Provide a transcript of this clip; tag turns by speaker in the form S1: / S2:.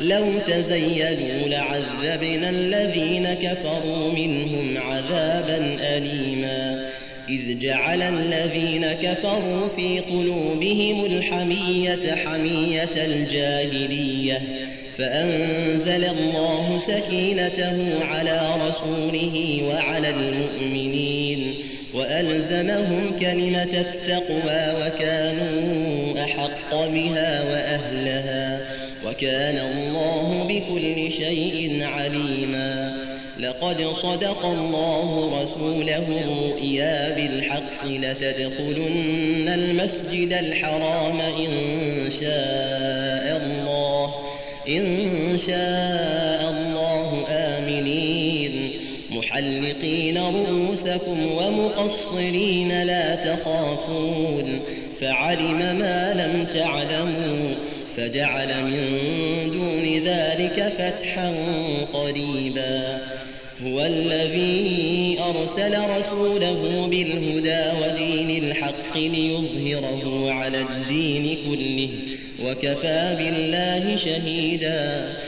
S1: لو تزيلوا لعذبنا الذين كفروا منهم عذابا أليما إذ جعل الذين كفروا في قلوبهم الحمية حمية الجاهلية فأنزل الله سكينته على رسوله وعلى المؤمنين وألزمهم كلمة التقوى وكانوا أحق بها وأهلها وكان الله بكل شيء عليما لقد صدق الله رسوله يا بالحق لتدخلن المسجد الحرام إن شاء الله إن شاء الله آمنين محلقين رؤوسكم ومقصرين لا تخافون فعلم ما لم تعلموا فجعل من دون ذلك فتحا قريبا هو الذي أرسل رسوله بالهدى ودين الحق ليظهره على الدين كله وكفى بالله شهيدا